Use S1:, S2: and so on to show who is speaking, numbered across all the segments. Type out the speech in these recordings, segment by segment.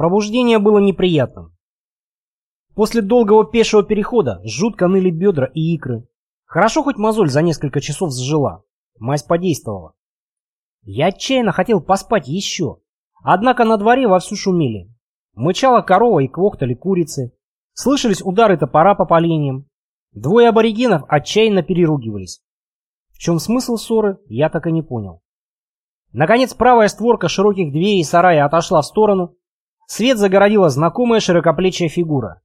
S1: Пробуждение было неприятным. После долгого пешего перехода жутко ныли бедра и икры. Хорошо хоть мозоль за несколько часов сжила. Мазь подействовала. Я отчаянно хотел поспать еще. Однако на дворе вовсю шумели. Мычала корова и квохтали курицы. Слышались удары топора по поленьям. Двое аборигенов отчаянно переругивались. В чем смысл ссоры, я так и не понял. Наконец правая створка широких дверей сарая отошла в сторону. Свет загородила знакомая широкоплечья фигура.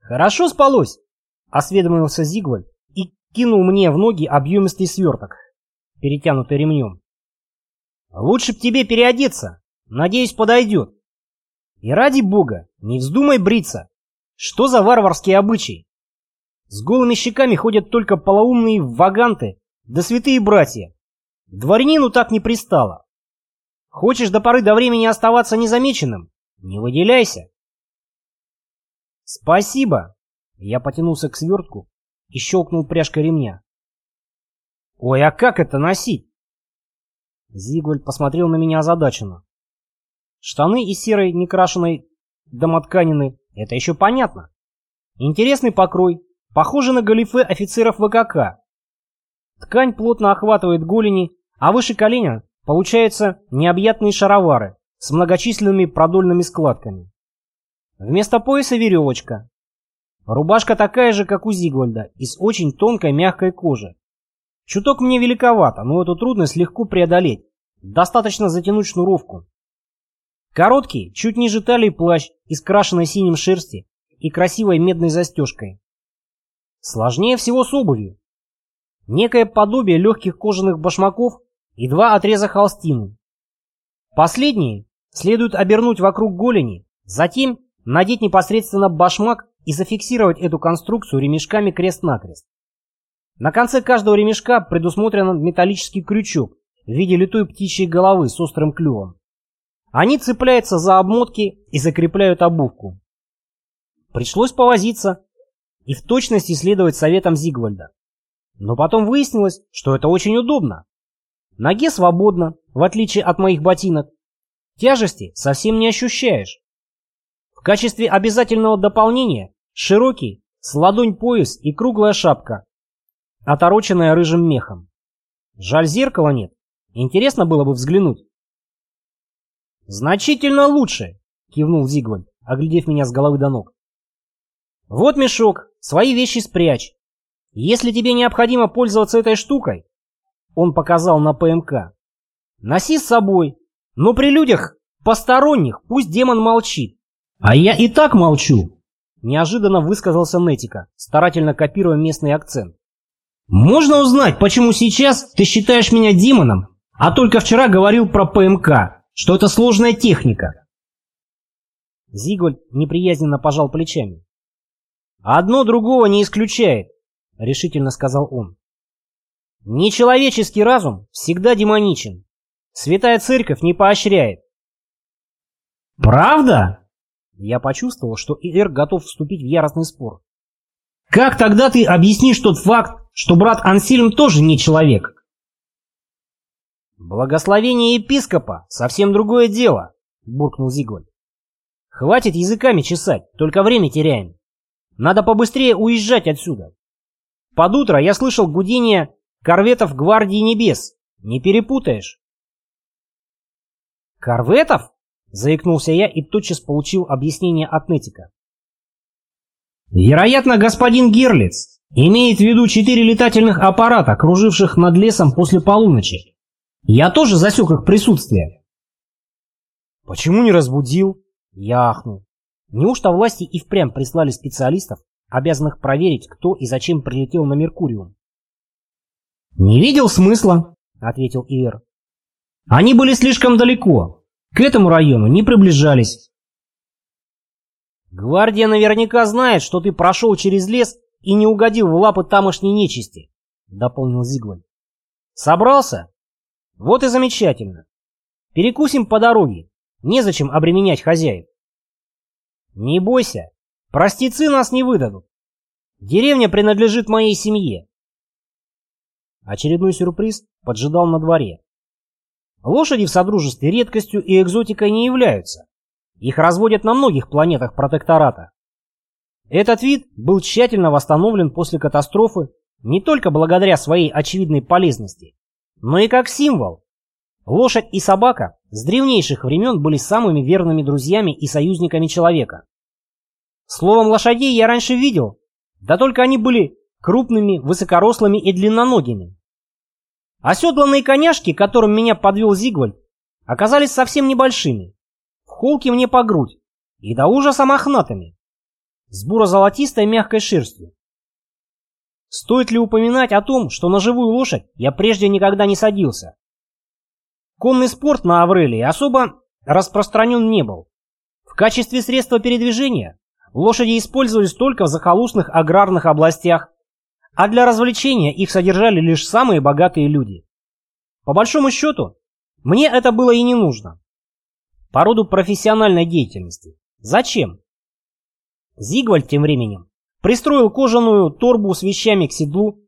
S1: «Хорошо спалось?» — осведомился Зигвальд и кинул мне в ноги объемистый сверток, перетянутый ремнем. «Лучше б тебе переодеться. Надеюсь, подойдет. И ради бога, не вздумай бриться. Что за варварские обычаи? С голыми щеками ходят только полоумные ваганты да святые братья. Дворянину так не пристало. Хочешь до поры до времени оставаться незамеченным? Не выделяйся. Спасибо. Я потянулся к свертку и щелкнул пряжкой ремня. Ой, а как это носить? Зигвальд посмотрел на меня озадаченно. Штаны из серой некрашенной домотканины — это еще понятно. Интересный покрой, похожий на галифе офицеров ВКК. Ткань плотно охватывает голени, а выше коленя получаются необъятные шаровары с многочисленными продольными складками. Вместо пояса веревочка. Рубашка такая же, как у Зигвальда, из очень тонкой мягкой кожи. Чуток мне великовато, но эту трудность легко преодолеть. Достаточно затянуть шнуровку. Короткий, чуть ниже талии плащ из крашенной синим шерсти и красивой медной застежкой. Сложнее всего с обувью. Некое подобие легких кожаных башмаков и два отреза холстины. Последние следует обернуть вокруг голени, затем надеть непосредственно башмак и зафиксировать эту конструкцию ремешками крест-накрест. На конце каждого ремешка предусмотрен металлический крючок в виде литой птичьей головы с острым клювом. Они цепляются за обмотки и закрепляют обувку. Пришлось повозиться и в точности следовать советам Зигвальда. Но потом выяснилось, что это очень удобно. Ноге свободно, в отличие от моих ботинок. Тяжести совсем не ощущаешь. В качестве обязательного дополнения широкий, с ладонь пояс и круглая шапка, отороченная рыжим мехом. Жаль, зеркала нет. Интересно было бы взглянуть. «Значительно лучше!» — кивнул Зигвальд, оглядев меня с головы до ног. «Вот мешок, свои вещи спрячь. Если тебе необходимо пользоваться этой штукой, он показал на ПМК, носи с собой, но при людях посторонних пусть демон молчит. А я и так молчу, неожиданно высказался Нетика, старательно копируя местный акцент. Можно узнать, почему сейчас ты считаешь меня демоном, а только вчера говорил про ПМК, что это сложная техника? Зигвальд неприязненно пожал плечами. Одно другого не исключает решительно сказал он. Нечеловеческий разум всегда демоничен. Святая церковь не поощряет. Правда? Я почувствовал, что Ир готов вступить в яростный спор. Как тогда ты объяснишь тот факт, что брат Ансельм тоже не человек? Благословение епископа — совсем другое дело, буркнул Зиголь. Хватит языками чесать, только время теряем. Надо побыстрее уезжать отсюда. Под утро я слышал гудение корветов Гвардии Небес. Не перепутаешь. Корветов? Заикнулся я и тотчас получил объяснение от Нетика. Вероятно, господин Герлиц имеет в виду четыре летательных аппарата, круживших над лесом после полуночи. Я тоже засек их присутствие. Почему не разбудил? Я. Неужто власти и впрямь прислали специалистов, обязанных проверить, кто и зачем прилетел на Меркуриум. «Не видел смысла», — ответил Ивер. «Они были слишком далеко. К этому району не приближались». «Гвардия наверняка знает, что ты прошел через лес и не угодил в лапы тамошней нечисти», — дополнил Зигвальд. «Собрался? Вот и замечательно. Перекусим по дороге. Незачем обременять хозяев». «Не бойся, Простецы нас не выдадут. Деревня принадлежит моей семье. Очередной сюрприз поджидал на дворе. Лошади в содружестве редкостью и экзотикой не являются. Их разводят на многих планетах протектората. Этот вид был тщательно восстановлен после катастрофы не только благодаря своей очевидной полезности, но и как символ. Лошадь и собака с древнейших времен были самыми верными друзьями и союзниками человека. Словом, лошадей я раньше видел, да только они были крупными, высокорослыми и длинноногими. Оседланные коняшки, которым меня подвел Зигвальд, оказались совсем небольшими, в холке мне по грудь и до ужаса мохнатыми, с буро-золотистой мягкой шерстью. Стоит ли упоминать о том, что на живую лошадь я прежде никогда не садился? Конный спорт на Аврелии особо распространен не был. В качестве средства передвижения лошади использовались только в захолустных аграрных областях, а для развлечения их содержали лишь самые богатые люди. По большому счету, мне это было и не нужно. По роду профессиональной деятельности. Зачем? Зигвальд тем временем пристроил кожаную торбу с вещами к седлу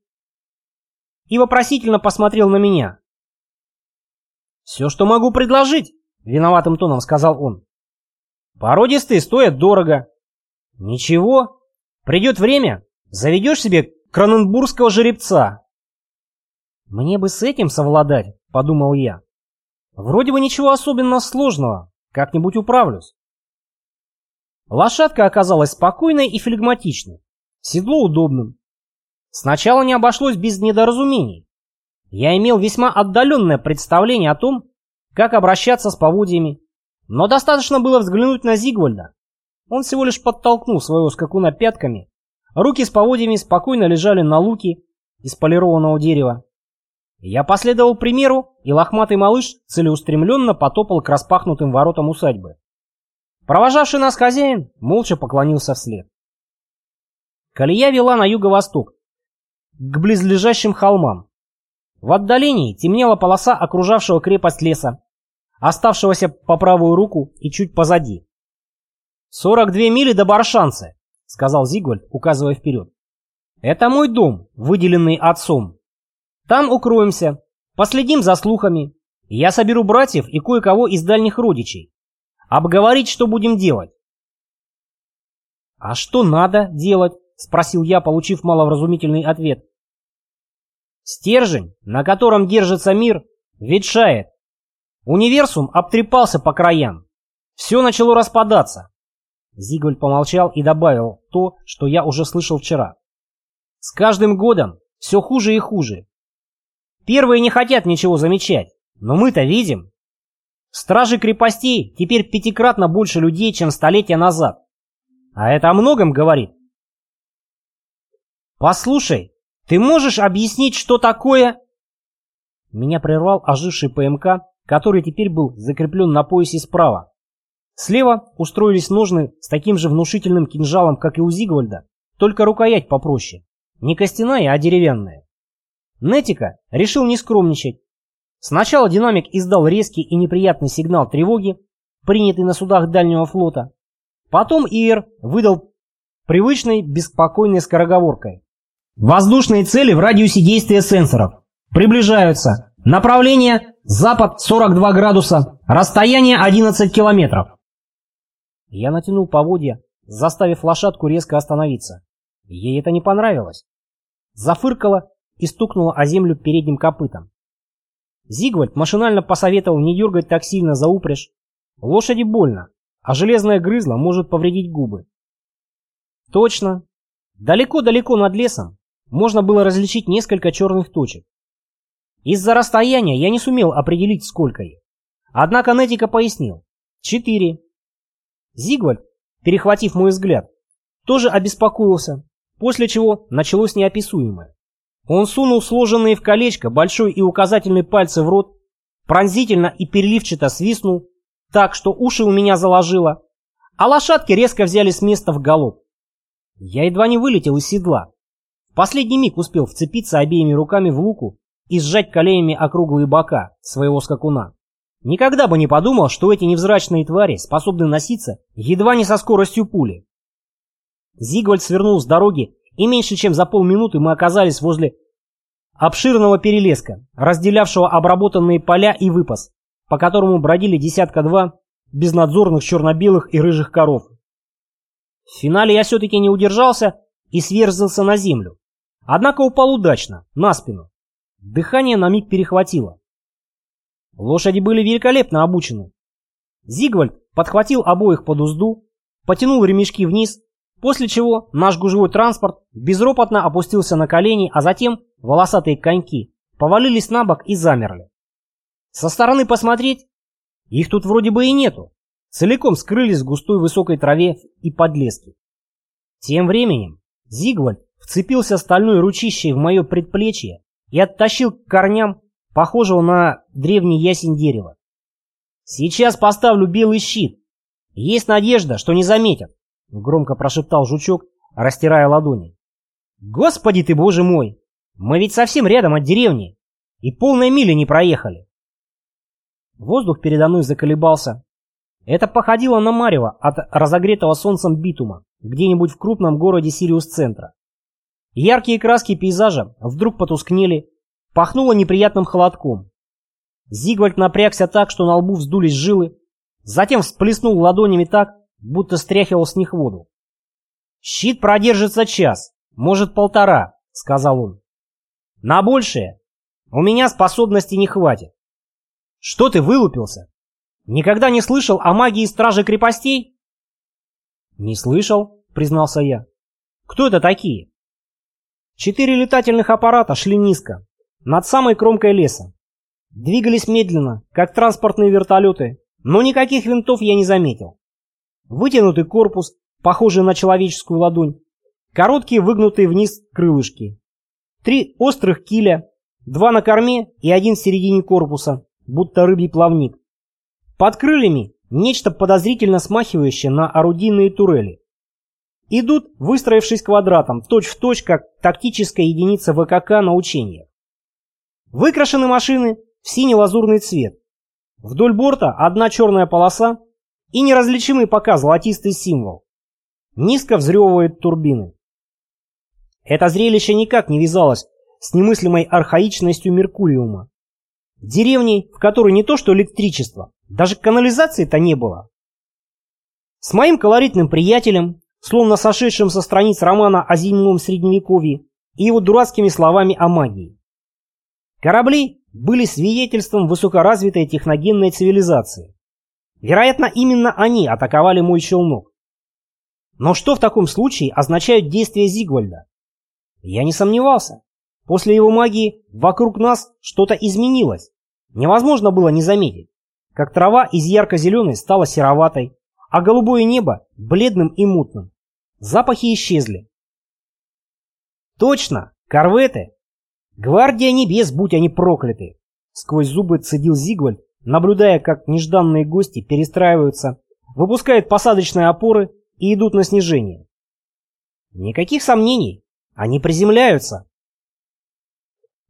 S1: и вопросительно посмотрел на меня. «Все, что могу предложить», — виноватым тоном сказал он. «Породистые стоят дорого». «Ничего, придет время, заведешь себе кроненбургского жеребца». «Мне бы с этим совладать», — подумал я. «Вроде бы ничего особенно сложного, как-нибудь управлюсь». Лошадка оказалась спокойной и флегматичной, седло удобным. Сначала не обошлось без недоразумений. Я имел весьма отдаленное представление о том, как обращаться с поводьями, но достаточно было взглянуть на Зигвальда. Он всего лишь подтолкнул своего скакуна пятками, руки с поводьями спокойно лежали на луке из полированного дерева. Я последовал примеру, и лохматый малыш целеустремленно потопал к распахнутым воротам усадьбы. Провожавший нас хозяин молча поклонился вслед. Колея вела на юго-восток, к близлежащим холмам. В отдалении темнела полоса окружавшего крепость леса, оставшегося по правую руку и чуть позади. «Сорок две мили до Баршанца», — сказал Зигвальд, указывая вперед. «Это мой дом, выделенный отцом. Там укроемся, последим за слухами. Я соберу братьев и кое-кого из дальних родичей. Обговорить, что будем делать. «А что надо делать?» — спросил я, получив маловразумительный ответ. «Стержень, на котором держится мир, ветшает. Универсум обтрепался по краям. Все начало распадаться». Зиголь помолчал и добавил то, что я уже слышал вчера. «С каждым годом все хуже и хуже. Первые не хотят ничего замечать, но мы-то видим. Стражи крепостей теперь пятикратно больше людей, чем столетия назад. А это о многом говорит. «Послушай, ты можешь объяснить, что такое...» Меня прервал оживший ПМК, который теперь был закреплен на поясе справа. Слева устроились ножны с таким же внушительным кинжалом, как и у Зигвальда, только рукоять попроще. Не костяная, а деревянная. Нетика решил не скромничать Сначала динамик издал резкий и неприятный сигнал тревоги, принятый на судах дальнего флота. Потом ИР выдал привычной беспокойной скороговоркой. Воздушные цели в радиусе действия сенсоров. Приближаются. Направление запад 42 градуса. Расстояние 11 километров. Я натянул поводья, заставив лошадку резко остановиться. Ей это не понравилось. Зафыркала и стукнула о землю передним копытом. Зигвальд машинально посоветовал не дергать так сильно за упряжь. Лошади больно, а железная грызла может повредить губы. Точно. Далеко-далеко над лесом можно было различить несколько черных точек. Из-за расстояния я не сумел определить, сколько их. Однако Нетика пояснил. Четыре. Зигвальд, перехватив мой взгляд, тоже обеспокоился, после чего началось неописуемое. Он сунул сложенные в колечко большой и указательный пальцы в рот, пронзительно и переливчато свистнул, так что уши у меня заложило, а лошадки резко взяли с места в галоп. Я едва не вылетел из седла. В последний миг успел вцепиться обеими руками в луку и сжать коленями округлые бока своего скакуна. Никогда бы не подумал, что эти невзрачные твари способны носиться едва не со скоростью пули. Зигвальд свернул с дороги и меньше чем за полминуты мы оказались возле обширного перелеска, разделявшего обработанные поля и выпас, по которому бродили десятка-два безнадзорных черно-белых и рыжих коров. В финале я все-таки не удержался и сверзился на землю. Однако упал удачно, на спину. Дыхание на миг перехватило. Лошади были великолепно обучены. Зигвальд подхватил обоих под узду, потянул ремешки вниз, после чего наш гужевой транспорт безропотно опустился на колени, а затем волосатые коньки повалились на бок и замерли. Со стороны посмотреть, их тут вроде бы и нету, целиком скрылись в густой высокой траве и подлеске. Тем временем Зигвальд вцепился стальной ручищей в мое предплечье и оттащил к корням похожего на древний ясень дерева. «Сейчас поставлю белый щит. Есть надежда, что не заметят», — громко прошептал жучок, растирая ладони. «Господи ты, боже мой! Мы ведь совсем рядом от деревни и полной мили не проехали». Воздух передо мной заколебался. Это походило на марево от разогретого солнцем битума где-нибудь в крупном городе Сириус-центра. Яркие краски пейзажа вдруг потускнели, пахнуло неприятным холодком. Зигвальд напрягся так, что на лбу вздулись жилы, затем всплеснул ладонями так, будто стряхивал с них воду. «Щит продержится час, может полтора», — сказал он. «На большее у меня способности не хватит». «Что ты вылупился? Никогда не слышал о магии стражи крепостей?» «Не слышал», — признался я. «Кто это такие?» Четыре летательных аппарата шли низко, над самой кромкой леса. Двигались медленно, как транспортные вертолеты, но никаких винтов я не заметил. Вытянутый корпус, похожий на человеческую ладонь, короткие выгнутые вниз крылышки. Три острых киля, два на корме и один в середине корпуса, будто рыбий плавник. Под крыльями нечто подозрительно смахивающее на орудийные турели. Идут, выстроившись квадратом, точь-в-точь, точь, как тактическая единица ВКК на учениях. Выкрашены машины в синий-лазурный цвет. Вдоль борта одна черная полоса и неразличимый пока золотистый символ. Низко взрёвывают турбины. Это зрелище никак не вязалось с немыслимой архаичностью Меркуриума. Деревней, в которой не то что электричество, даже канализации-то не было. С моим колоритным приятелем словно сошедшим со страниц романа о зимнем средневековье и его дурацкими словами о магии. Корабли были свидетельством высокоразвитой техногенной цивилизации. Вероятно, именно они атаковали мой челнок. Но что в таком случае означают действия Зигвальда? Я не сомневался. После его магии вокруг нас что-то изменилось. Невозможно было не заметить, как трава из ярко-зеленой стала сероватой, а голубое небо бледным и мутным. Запахи исчезли. Точно, корветы. Гвардия небес, будь они прокляты. Сквозь зубы цедил Зигвальд, наблюдая, как нежданные гости перестраиваются, выпускают посадочные опоры и идут на снижение. Никаких сомнений, они приземляются.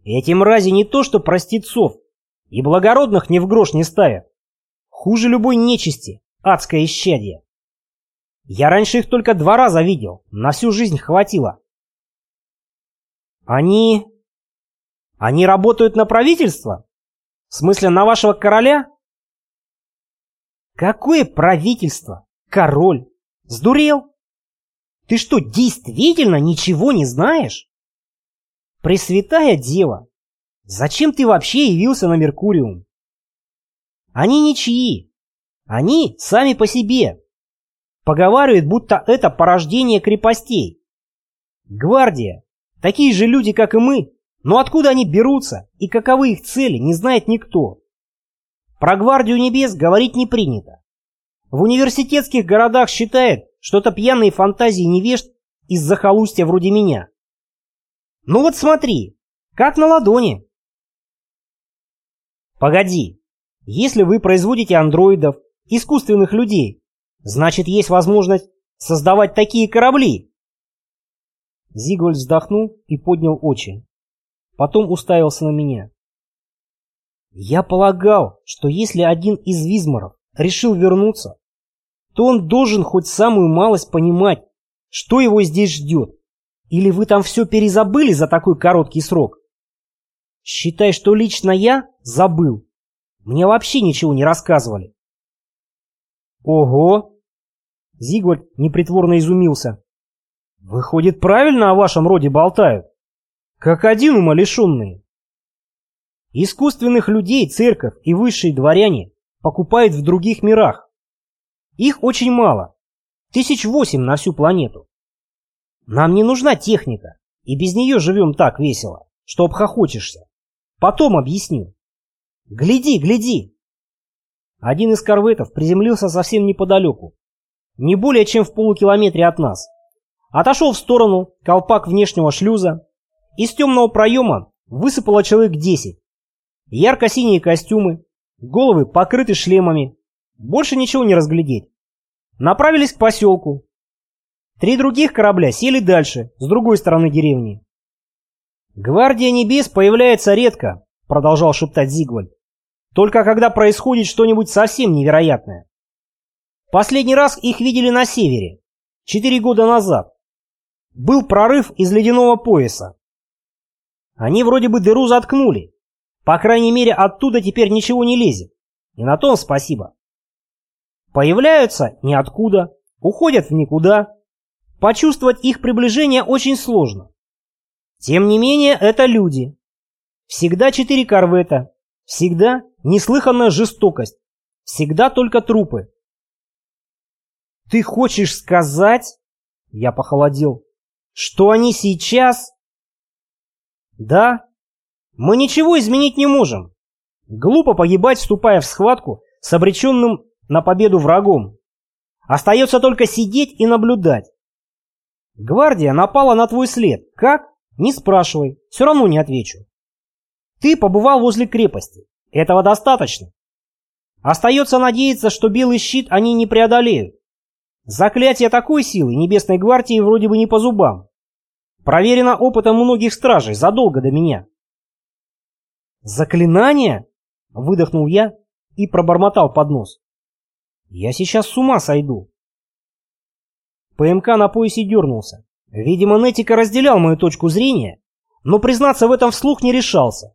S1: Эти мрази не то что простецов, и благородных ни в грош не ставят. Хуже любой нечисти, адское исчадие. Я раньше их только два раза видел, на всю жизнь хватило. Они... Они работают на правительство? В смысле, на вашего короля? Какое правительство? Король? Сдурел? Ты что, действительно ничего не знаешь? Пресвятая дева, зачем ты вообще явился на Меркуриум? Они ничьи. Они сами по себе. Поговаривают, будто это порождение крепостей. Гвардия. Такие же люди, как и мы. Но откуда они берутся и каковы их цели, не знает никто. Про гвардию небес говорить не принято. В университетских городах считают, что это пьяные фантазии невежд из захолустья вроде меня. Ну вот смотри, как на ладони. Погоди, если вы производите андроидов, искусственных людей, Значит, есть возможность создавать такие корабли. Зигвальд вздохнул и поднял очи. Потом уставился на меня. Я полагал, что если один из визморов решил вернуться, то он должен хоть самую малость понимать, что его здесь ждет. Или вы там все перезабыли за такой короткий срок? Считай, что лично я забыл. Мне вообще ничего не рассказывали. Ого! Зигвальд непритворно изумился. Выходит, правильно о вашем роде болтают? Как один умалишенные. Искусственных людей церковь и высшие дворяне покупают в других мирах. Их очень мало. Тысяч восемь на всю планету. Нам не нужна техника, и без нее живем так весело, что обхохочешься. Потом объясню. Гляди, гляди. Один из корветов приземлился совсем неподалеку, не более чем в полукилометре от нас. Отошел в сторону колпак внешнего шлюза. Из темного проема высыпало человек десять. Ярко-синие костюмы, головы покрыты шлемами. Больше ничего не разглядеть. Направились к поселку. Три других корабля сели дальше, с другой стороны деревни. «Гвардия небес появляется редко», — продолжал шептать Зигвальд. «Только когда происходит что-нибудь совсем невероятное. Последний раз их видели на севере, четыре года назад. Был прорыв из ледяного пояса. Они вроде бы дыру заткнули. По крайней мере, оттуда теперь ничего не лезет. И на том спасибо. Появляются ниоткуда, уходят в никуда. Почувствовать их приближение очень сложно. Тем не менее, это люди. Всегда четыре корвета. Всегда неслыханная жестокость. Всегда только трупы. Ты хочешь сказать, я похолодел, что они сейчас... Да, мы ничего изменить не можем. Глупо погибать, вступая в схватку с обреченным на победу врагом. Остается только сидеть и наблюдать. Гвардия напала на твой след. Как? Не спрашивай, все равно не отвечу. Ты побывал возле крепости. Этого достаточно. Остается надеяться, что белый щит они не преодолеют. Заклятие такой силы Небесной Гвардии вроде бы не по зубам. Проверено опытом многих стражей задолго до меня. «Заклинание?» — выдохнул я и пробормотал под нос. «Я сейчас с ума сойду». ПМК на поясе дернулся. Видимо, Нетика разделял мою точку зрения, но признаться в этом вслух не решался.